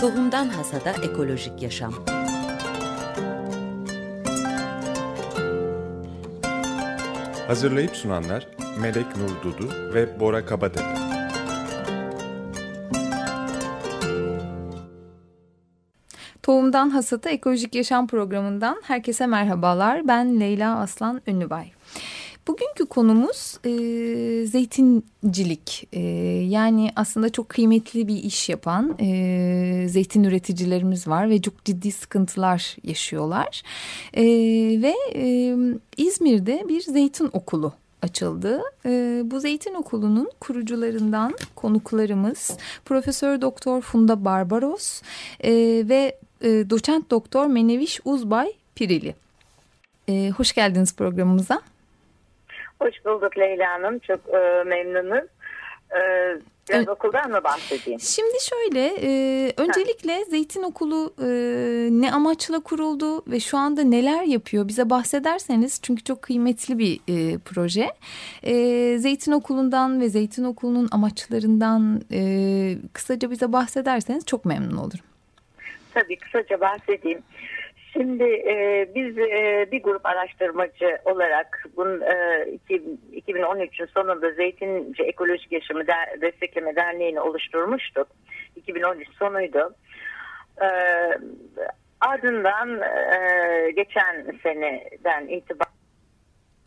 Tohumdan Hasada Ekolojik Yaşam Hazırlayıp sunanlar Melek Nur Dudu ve Bora Kabatepe. Tohumdan Hasata Ekolojik Yaşam programından herkese merhabalar. Ben Leyla Aslan Ünlübay. Bugünkü konumuz e, zeytincilik. E, yani aslında çok kıymetli bir iş yapan e, zeytin üreticilerimiz var ve çok ciddi sıkıntılar yaşıyorlar. E, ve e, İzmir'de bir zeytin okulu açıldı. E, bu zeytin okulunun kurucularından konuklarımız Profesör Doktor Funda Barbaros e, ve e, Doçent Doktor Meneviş Uzbay Pirili. E, hoş geldiniz programımıza. Hoş bulduk Leyla Hanım. Çok e, memnunuz. E, biraz evet. okuldan mı bahsedeyim? Şimdi şöyle, e, öncelikle ha. Zeytin Okulu e, ne amaçla kuruldu ve şu anda neler yapıyor? Bize bahsederseniz çünkü çok kıymetli bir e, proje. E, Zeytin Okulu'ndan ve Zeytin Okulu'nun amaçlarından e, kısaca bize bahsederseniz çok memnun olurum. Tabii kısaca bahsedeyim. Şimdi e, biz e, bir grup araştırmacı olarak bunun e, 2013'ün sonunda Zeytinci Ekolojik Yaşamı Der Destekleme Derneği'ni oluşturmuştuk. 2013 sonuydu. E, ardından e, geçen seneden itibaren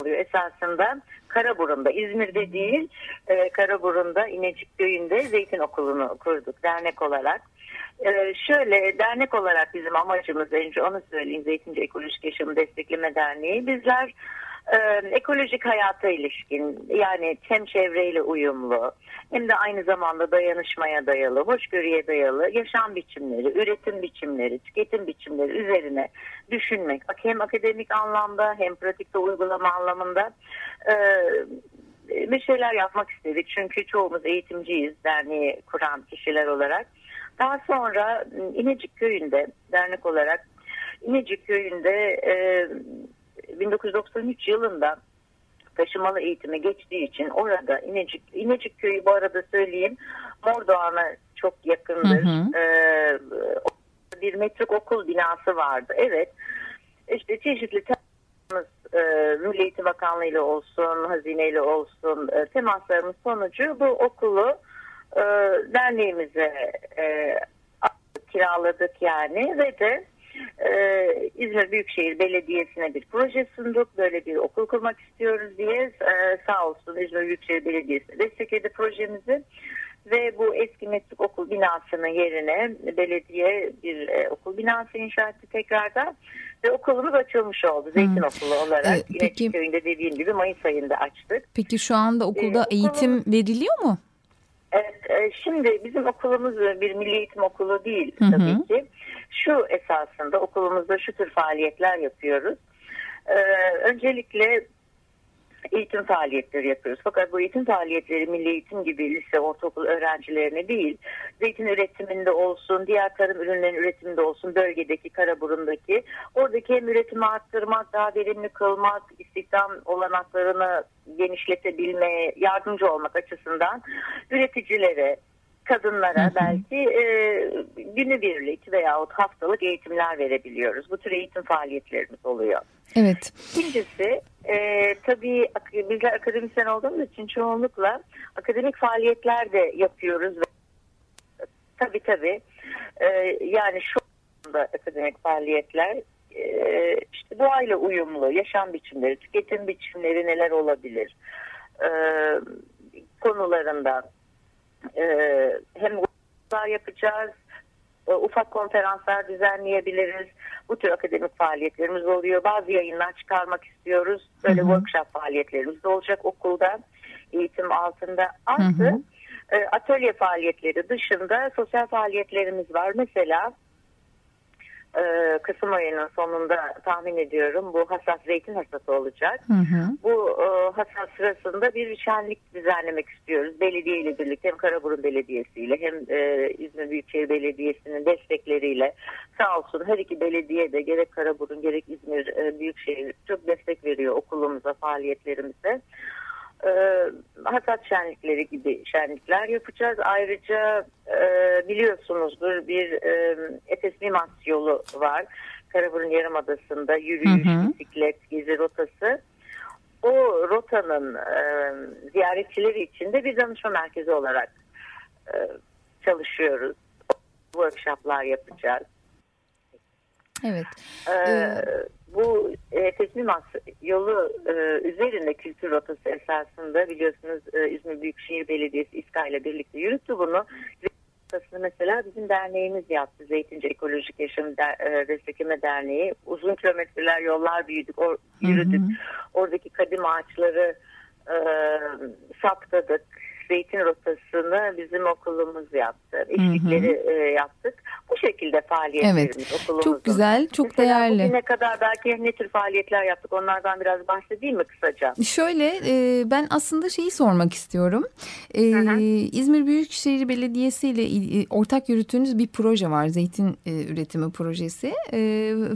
oluyor. Esasında Karaburun'da, İzmir'de değil, e, Karaburun'da İnecik Köyü'nde Zeytin Okulu'nu kurduk dernek olarak. Ee, şöyle dernek olarak bizim amacımız önce onu söyleyeyim Zeytinci Ekolojik Yaşamı Destekleme Derneği. Bizler e, ekolojik hayata ilişkin yani hem çevreyle uyumlu hem de aynı zamanda dayanışmaya dayalı, hoşgörüye dayalı yaşam biçimleri, üretim biçimleri, tüketim biçimleri üzerine düşünmek hem akademik anlamda hem pratikte uygulama anlamında e, bir şeyler yapmak istedik. Çünkü çoğumuz eğitimciyiz derneği kuran kişiler olarak. Daha sonra ıı, İnecik Köyü'nde dernek olarak İnecik Köyü'nde e, 1993 yılında taşımalı eğitimi geçtiği için orada İnecik, İnecik Köyü bu arada söyleyeyim Mordoğan'a çok yakındır. Hı hı. E, bir metrik okul binası vardı. Evet işte çeşitli temaslarımız e, Milli Eğitim Bakanlığı ile olsun, hazine ile olsun e, temaslarımız sonucu bu okulu e, derneğimize e, kiraladık yani ve de e, İzmir Büyükşehir Belediyesi'ne bir proje sunduk. Böyle bir okul kurmak istiyoruz diye e, sağ olsun İzmir Büyükşehir Belediyesi destekledi projemizi. Ve bu eski meslek okul binasının yerine belediye bir e, okul binası inşa etti tekrardan. Ve okulumuz açılmış oldu. Zeytin hmm. Okulu olarak. Ee, peki, köyünde dediğim gibi Mayıs ayında açtık. Peki şu anda okulda ee, eğitim okulun, veriliyor mu? Evet, e, şimdi bizim okulumuz bir milli eğitim okulu değil tabii hı hı. ki. Şu esasında okulumuzda şu tür faaliyetler yapıyoruz. Ee, öncelikle eğitim faaliyetleri yapıyoruz. Fakat bu eğitim faaliyetleri milli eğitim gibi lise, ortaokul öğrencilerine değil, zeytin üretiminde olsun, diğer tarım ürünlerinin üretiminde olsun, bölgedeki, Karaburun'daki, oradaki hem üretimi arttırmak, daha verimli kılmak, istihdam olanaklarını genişletebilmeye yardımcı olmak açısından üreticilere, kadınlara hı hı. belki e, günübirlik veyahut haftalık eğitimler verebiliyoruz. Bu tür eğitim faaliyetlerimiz oluyor. Evet. İkincisi e, tabii bizler akademisyen olduğumuz için çoğunlukla akademik faaliyetler de yapıyoruz. Tabii tabii e, yani şu anda akademik faaliyetler e, işte doğayla uyumlu yaşam biçimleri, tüketim biçimleri neler olabilir e, konularında e, hem yapacağız e, ufak konferanslar düzenleyebiliriz. Bu tür akademik faaliyetlerimiz oluyor. Bazı yayınlar çıkarmak istiyoruz. Böyle hı hı. workshop faaliyetlerimiz de olacak okulda eğitim altında. Artı hı hı. E, atölye faaliyetleri dışında sosyal faaliyetlerimiz var. Mesela e, Kasım ayının sonunda tahmin ediyorum bu hasat zeytin hasatı olacak. Hı hı. Bu e, hasat sırasında bir şenlik düzenlemek istiyoruz. Belediye ile birlikte hem Karaburun Belediyesi ile hem e, İzmir Büyükşehir Belediyesi'nin destekleriyle sağ olsun her iki belediye de gerek Karaburun gerek İzmir e, Büyükşehir çok destek veriyor okulumuza faaliyetlerimize. E, hasat şenlikleri gibi şenlikler yapacağız. Ayrıca e, biliyorsunuzdur bir e, Efes Limas yolu var. Karaburun Yarımadası'nda yürüyüş, Hı hı. bisiklet, gezi rotası. O rotanın e, ziyaretçileri için de bir danışma merkezi olarak e, çalışıyoruz. Workshoplar yapacağız. Evet. Ee, Ee, bu e, Teslimas yolu e, üzerinde kültür rotası esasında biliyorsunuz e, İzmir Büyükşehir Belediyesi İSKA ile birlikte yürüttü bunu. Rotasını mesela bizim derneğimiz yaptı. Zeytinci Ekolojik Yaşam Der, e, Destekleme Derneği. Uzun kilometreler yollar büyüdük, or, yürüdük. Oradaki kadim ağaçları e, saptadık. Zeytin rotasını bizim okulumuz yaptı. İşlikleri e, yaptık. Bu şekilde faaliyetlerimiz okulumuzun. Çok güzel, çok Mesela değerli. bugüne kadar belki ne tür faaliyetler yaptık onlardan biraz bahsedeyim mi kısaca? Şöyle e, ben aslında şeyi sormak istiyorum. E, hı. İzmir Büyükşehir Belediyesi ile il- e, ortak yürüttüğünüz bir proje var. Zeytin e, üretimi projesi. E,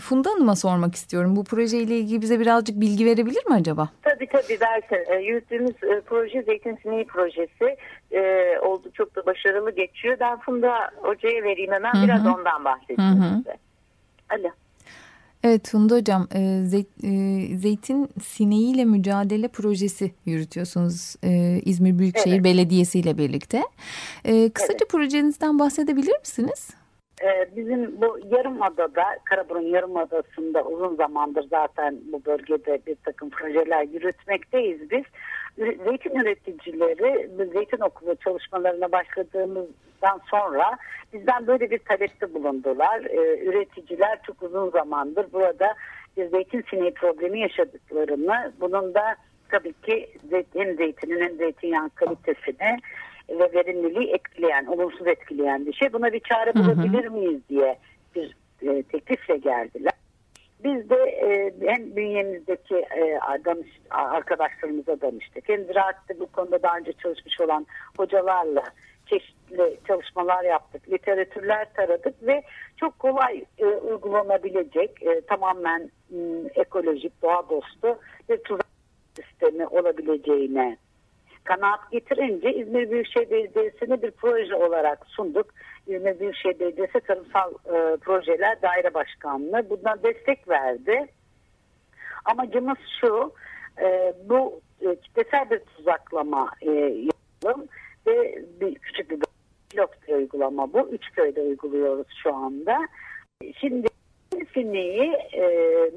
Funda Hanım'a sormak istiyorum. Bu projeyle ilgili bize birazcık bilgi verebilir mi acaba? Tabii tabii versin. E, yürüttüğümüz e, proje Zeytin Sineği projesi e, oldu çok da başarılı geçiyor. Ben Funda Hoca'ya vereyim hemen Hı hı. biraz ondan bahsedeyim Hı hı. size. Alo. Evet Funda Hocam e, zey- e, zeytin sineğiyle mücadele projesi yürütüyorsunuz e, İzmir Büyükşehir Evet. Belediyesi ile birlikte. E, kısaca projenizden bahsedebilir misiniz? Ee, bizim bu Yarımada'da, Karaburun Yarımadası'nda uzun zamandır zaten bu bölgede bir takım projeler yürütmekteyiz biz. Zeytin üreticileri zeytin okulu çalışmalarına başladığımızdan sonra bizden böyle bir talepte bulundular. Ee, üreticiler çok uzun zamandır burada bir zeytin sineği problemi yaşadıklarını, bunun da tabii ki hem zeytinin hem kalitesini ve verimliliği etkileyen, olumsuz etkileyen bir şey. Buna bir çare bulabilir miyiz diye bir e, teklifle geldiler. Biz de e, hem bünyemizdeki e, danış, arkadaşlarımıza danıştık. Hem ziraatte bu konuda daha önce çalışmış olan hocalarla çeşitli çalışmalar yaptık. Literatürler taradık ve çok kolay e, uygulanabilecek e, tamamen m, ekolojik, doğa dostu bir tuzak sistemi olabileceğine kanaat getirince İzmir Büyükşehir Belediyesi'ne bir proje olarak sunduk. İzmir Büyükşehir Belediyesi Tarımsal e, Projeler Daire Başkanlığı bundan destek verdi. Amacımız şu, e, bu e, kitlesel bir tuzaklama e, yapalım ve bir küçük bir pilot bir uygulama bu. Üç köyde uyguluyoruz şu anda. Şimdi sineği e,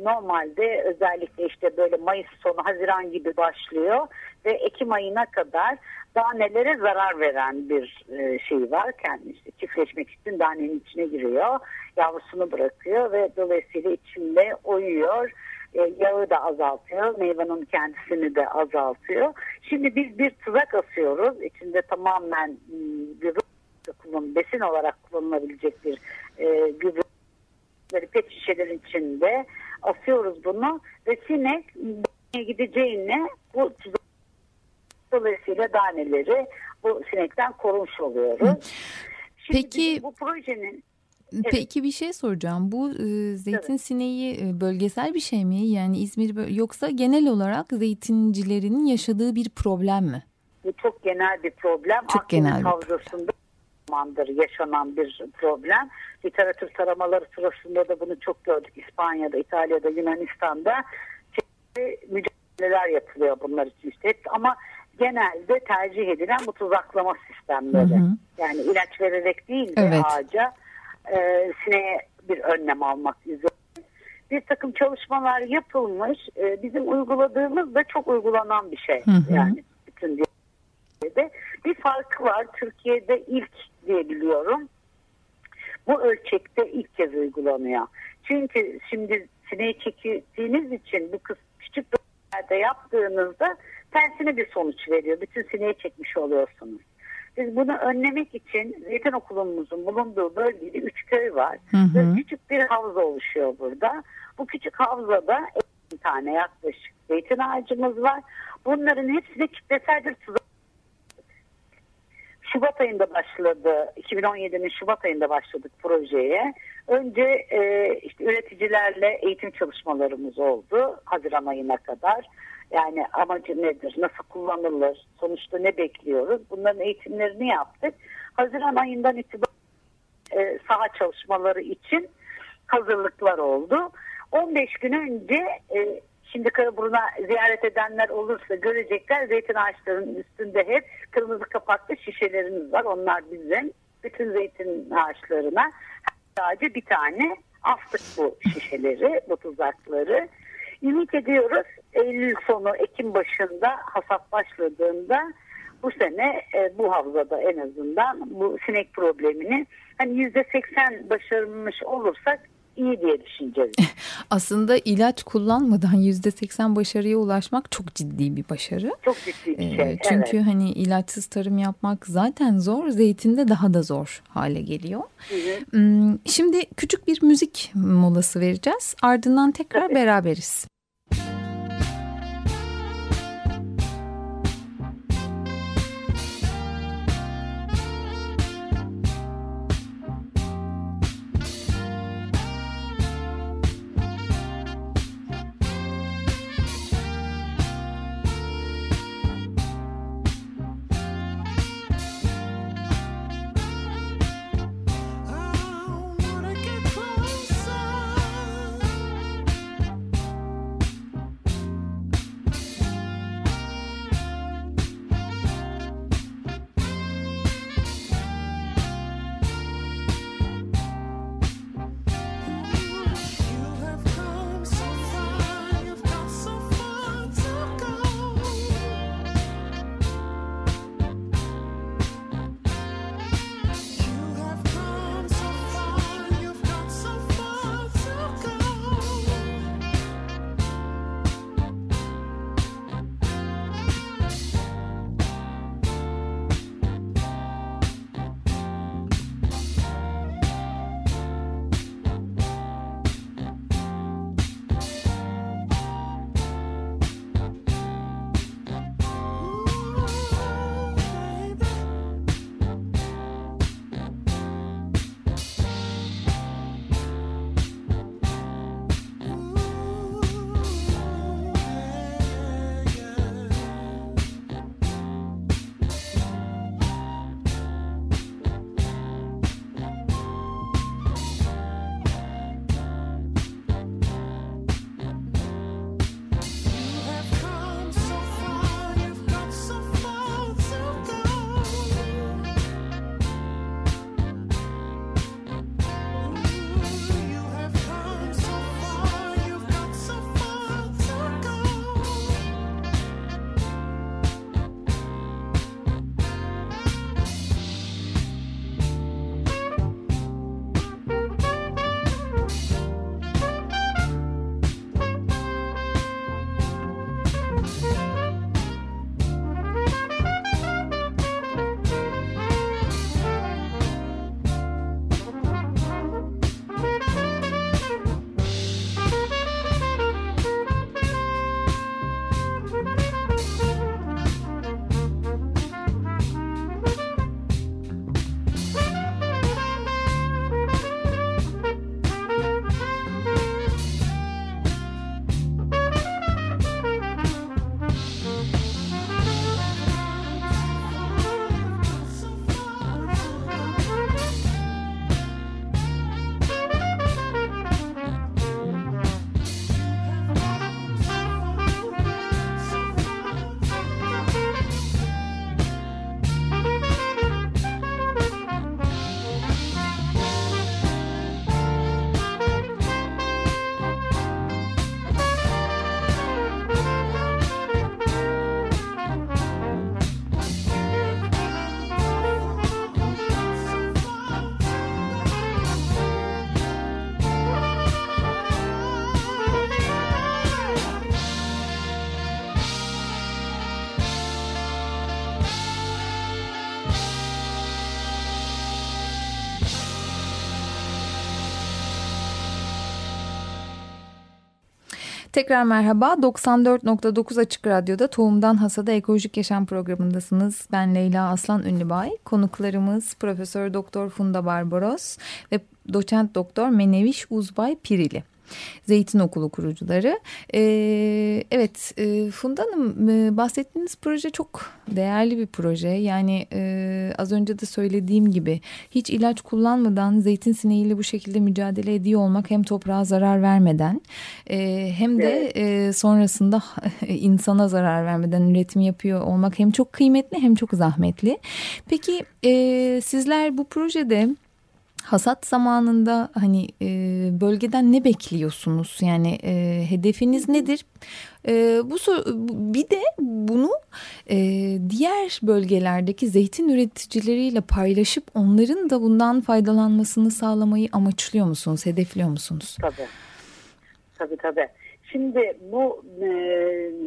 normalde özellikle işte böyle Mayıs sonu Haziran gibi başlıyor ve Ekim ayına kadar danelere zarar veren bir e, şey var. Kendi işte çiftleşmek için danenin içine giriyor. Yavrusunu bırakıyor ve dolayısıyla içinde oyuyor. E, yağı da azaltıyor. Meyvenin kendisini de azaltıyor. Şimdi biz bir tuzak asıyoruz. İçinde tamamen m, gübre besin olarak kullanılabilecek bir e, gübre böyle pet şişelerin içinde asıyoruz bunu ve sinek gideceğine bu tuzak dolayısıyla daneleri bu sinekten korumuş oluyoruz. Şimdi Peki- bu projenin Peki bir şey soracağım. Bu e, zeytin sineği e, bölgesel bir şey mi? Yani İzmir yoksa genel olarak zeytincilerinin yaşadığı bir problem mi? bu çok genel bir problem. Çok Akdeniz genel bir havzasında zamandır yaşanan bir problem. Literatür taramaları sırasında da bunu çok gördük. İspanya'da, İtalya'da, Yunanistan'da mücadeleler yapılıyor bunlar için işte. Ama genelde tercih edilen bu tuzaklama sistemleri. Hı hı. Yani ilaç vererek değil de Evet. ağaca e, sineğe bir önlem almak üzere. Bir takım çalışmalar yapılmış. E, bizim uyguladığımız da çok uygulanan bir şey. Hı hı. Yani bütün Türkiye'de. Bir farkı var. Türkiye'de ilk diye biliyorum. Bu ölçekte ilk kez uygulanıyor. Çünkü şimdi sineği çektiğiniz için bu kız küçük bölgelerde yaptığınızda tersine bir sonuç veriyor. Bütün sineği çekmiş oluyorsunuz. Biz bunu önlemek için Zeytin Okulumuzun bulunduğu bölgede üç köy var. Hı hı. Küçük bir havza oluşuyor burada. Bu küçük havzada 50 tane yaklaşık zeytin ağacımız var. Bunların hepsine kitlesel bir tuzak Şubat ayında başladı. 2017'nin Şubat ayında başladık projeye. Önce e, işte üreticilerle eğitim çalışmalarımız oldu Haziran ayına kadar. Yani amacı nedir? Nasıl kullanılır? Sonuçta ne bekliyoruz? Bunların eğitimlerini yaptık. Haziran ayından itibaren e, saha çalışmaları için hazırlıklar oldu. 15 gün önce e, şimdi Karaburun'a ziyaret edenler olursa görecekler zeytin ağaçlarının üstünde hep kırmızı kapaklı şişelerimiz var. Onlar bizim bütün zeytin ağaçlarına sadece bir tane astık bu şişeleri, bu tuzakları. Ümit ediyoruz Eylül sonu, Ekim başında hasat başladığında bu sene e, bu havzada en azından bu sinek problemini hani yüzde seksen başarmış olursak iyi diye düşüneceğiz. Aslında ilaç kullanmadan yüzde seksen başarıya ulaşmak çok ciddi bir başarı. Çok ciddi bir şey. Ee, çünkü evet. hani ilaçsız tarım yapmak zaten zor, zeytinde daha da zor hale geliyor. Hı hı. Hmm, Şimdi küçük bir müzik molası vereceğiz. Ardından tekrar Tabii. beraberiz. Tekrar merhaba. 94.9 Açık Radyo'da Tohumdan Hasada Ekolojik Yaşam programındasınız. Ben Leyla Aslan Ünlübay. Konuklarımız Profesör Doktor Funda Barbaros ve Doçent Doktor Meneviş Uzbay Pirili. Zeytin Okulu kurucuları. E, evet e, Funda Hanım e, bahsettiğiniz proje çok değerli bir proje. Yani e, az önce de söylediğim gibi hiç ilaç kullanmadan zeytin sineğiyle bu şekilde mücadele ediyor olmak hem toprağa zarar vermeden e, hem de e, sonrasında insana zarar vermeden üretim yapıyor olmak hem çok kıymetli hem çok zahmetli. Peki e, sizler bu projede hasat zamanında hani e, bölgeden ne bekliyorsunuz? Yani e, hedefiniz nedir? E, bu bir de bunu e, diğer bölgelerdeki zeytin üreticileriyle paylaşıp onların da bundan faydalanmasını sağlamayı amaçlıyor musunuz? Hedefliyor musunuz? Tabii. Tabii tabii. Şimdi bu e,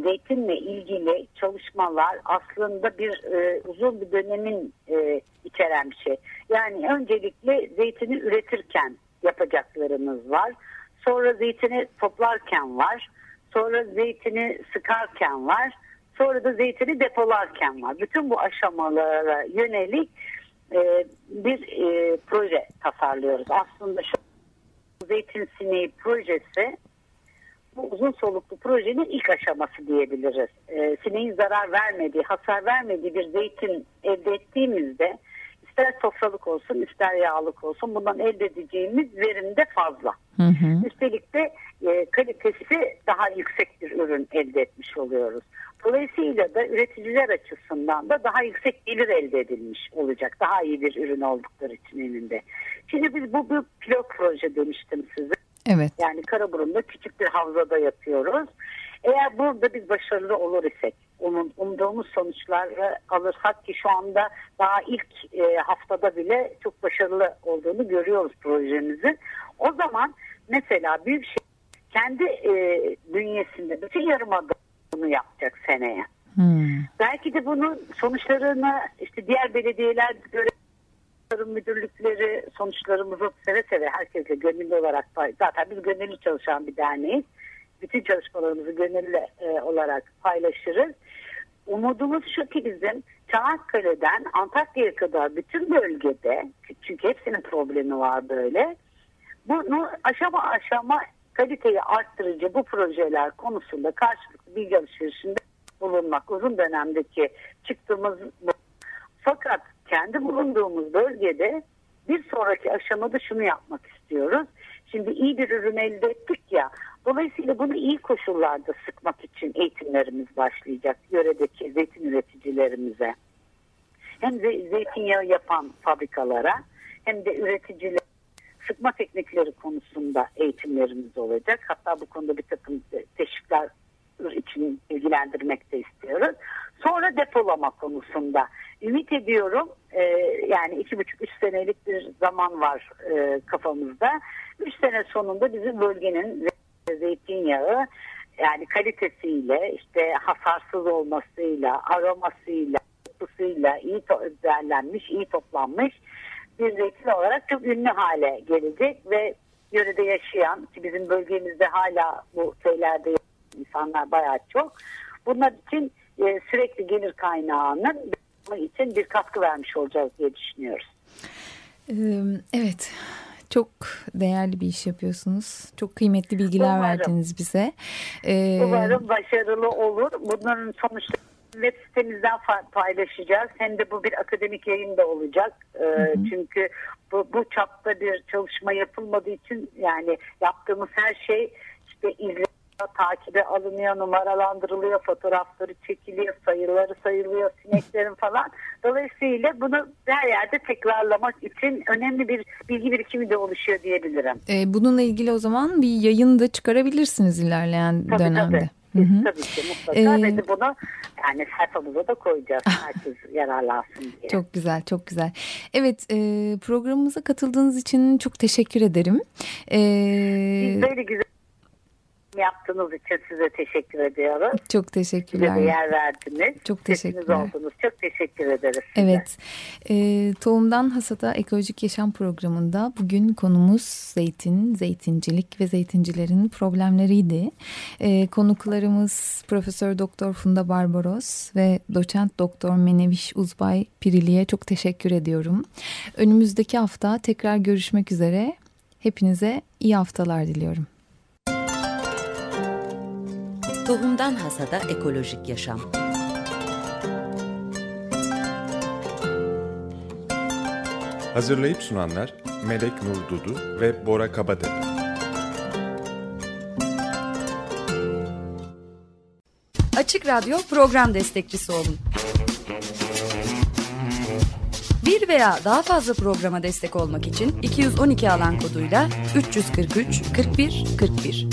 zeytinle ilgili çalışmalar aslında bir e, uzun bir dönemin e, içeren bir şey. Yani öncelikle zeytini üretirken yapacaklarımız var. Sonra zeytini toplarken var. Sonra zeytini sıkarken var. Sonra da zeytini depolarken var. Bütün bu aşamalara yönelik e, bir e, proje tasarlıyoruz. Aslında şu zeytin sineği projesi bu uzun soluklu projenin ilk aşaması diyebiliriz. E, sineğin zarar vermediği, hasar vermediği bir zeytin elde ettiğimizde ister sofralık olsun ister yağlık olsun bundan elde edeceğimiz verim de fazla. Hı hı. Üstelik de e, kalitesi daha yüksek bir ürün elde etmiş oluyoruz. Dolayısıyla da üreticiler açısından da daha yüksek gelir elde edilmiş olacak. Daha iyi bir ürün oldukları için elinde. Şimdi biz bu bir pilot proje demiştim size. Evet. Yani Karaburun'da küçük bir havzada yapıyoruz. Eğer burada biz başarılı olur isek, onun umduğumuz sonuçları alırsak ki şu anda daha ilk e, haftada bile çok başarılı olduğunu görüyoruz projemizin. O zaman mesela büyük şey kendi e, bünyesinde bütün yarımada bunu yapacak seneye. Hmm. Belki de bunun sonuçlarını işte diğer belediyeler göre tarım müdürlükleri sonuçlarımızı seve seve herkesle gönüllü olarak zaten biz gönüllü çalışan bir derneğiz. Bütün çalışmalarımızı gönüllü e, olarak paylaşırız. Umudumuz şu ki bizim Çanakkale'den Antakya'ya kadar bütün bölgede çünkü hepsinin problemi var böyle. Bunu aşama aşama kaliteyi arttırıcı bu projeler konusunda karşılıklı bilgi alışverişinde bulunmak uzun dönemdeki çıktığımız bu. Fakat kendi bulunduğumuz bölgede bir sonraki aşamada şunu yapmak istiyoruz. Şimdi iyi bir ürün elde ettik ya. Dolayısıyla bunu iyi koşullarda sıkmak için eğitimlerimiz başlayacak yöredeki zeytin üreticilerimize. Hem ze- zeytinyağı yapan fabrikalara hem de üreticiler sıkma teknikleri konusunda eğitimlerimiz olacak. Hatta bu konuda bir takım teşvikler için ilgilendirmek de istiyoruz. Sonra depolama konusunda ümit ediyorum e, yani iki buçuk üç senelik bir zaman var e, kafamızda. Üç sene sonunda bizim bölgenin zeytinyağı yani kalitesiyle işte hasarsız olmasıyla aromasıyla kokusuyla iyi değerlenmiş iyi toplanmış bir zeytin olarak çok ünlü hale gelecek ve yörede yaşayan ki bizim bölgemizde hala bu köylerde insanlar bayağı çok. Bunlar için e, sürekli gelir kaynağının için bir katkı vermiş olacağız diye düşünüyoruz. Ee, Evet. Çok değerli bir iş yapıyorsunuz. Çok kıymetli bilgiler Umarım. verdiniz bize. Ee, Umarım başarılı olur. Bunların sonuçlarını web sitemizden paylaşacağız. Hem de bu bir akademik yayın da olacak. Ee, Çünkü bu, bu çapta bir çalışma yapılmadığı için yani yaptığımız her şey işte izleniyor, takibe alınıyor, numaralandırılıyor, fotoğrafları çekiliyor, sayıları sayılıyor, sineklerin falan. Dolayısıyla bunu her yerde tekrarlamak için önemli bir bilgi birikimi de oluşuyor diyebilirim. e, bununla ilgili o zaman bir yayın da çıkarabilirsiniz ilerleyen Tabii dönemde. tabii. Hı hı. Tabii ki mutlaka Ee, ve bunu yani sayfamıza da koyacağız. Herkes yararlansın diye. Çok güzel, çok güzel. Evet, e, programımıza katıldığınız için çok teşekkür ederim. E, Biz böyle güzel yaptığınız için size teşekkür ediyorum. çok teşekkürler. de yer verdiniz. Çok Sesiniz teşekkürler. oldunuz. Çok teşekkür ederiz size. Evet, e, Tohumdan Hasada Ekolojik Yaşam programında bugün konumuz zeytin, zeytincilik ve zeytincilerin problemleriydi. E, konuklarımız Profesör Doktor Funda Barbaros ve Doçent Doktor Meneviş Uzbay Pirili'ye çok teşekkür ediyorum. Önümüzdeki hafta tekrar görüşmek üzere. Hepinize iyi haftalar diliyorum. Tohumdan Hasada Ekolojik Yaşam Hazırlayıp sunanlar Melek Nur Dudu ve Bora Kabatepe. Açık Radyo program destekçisi olun. Bir veya daha fazla programa destek olmak için 212 alan koduyla 343 41 41.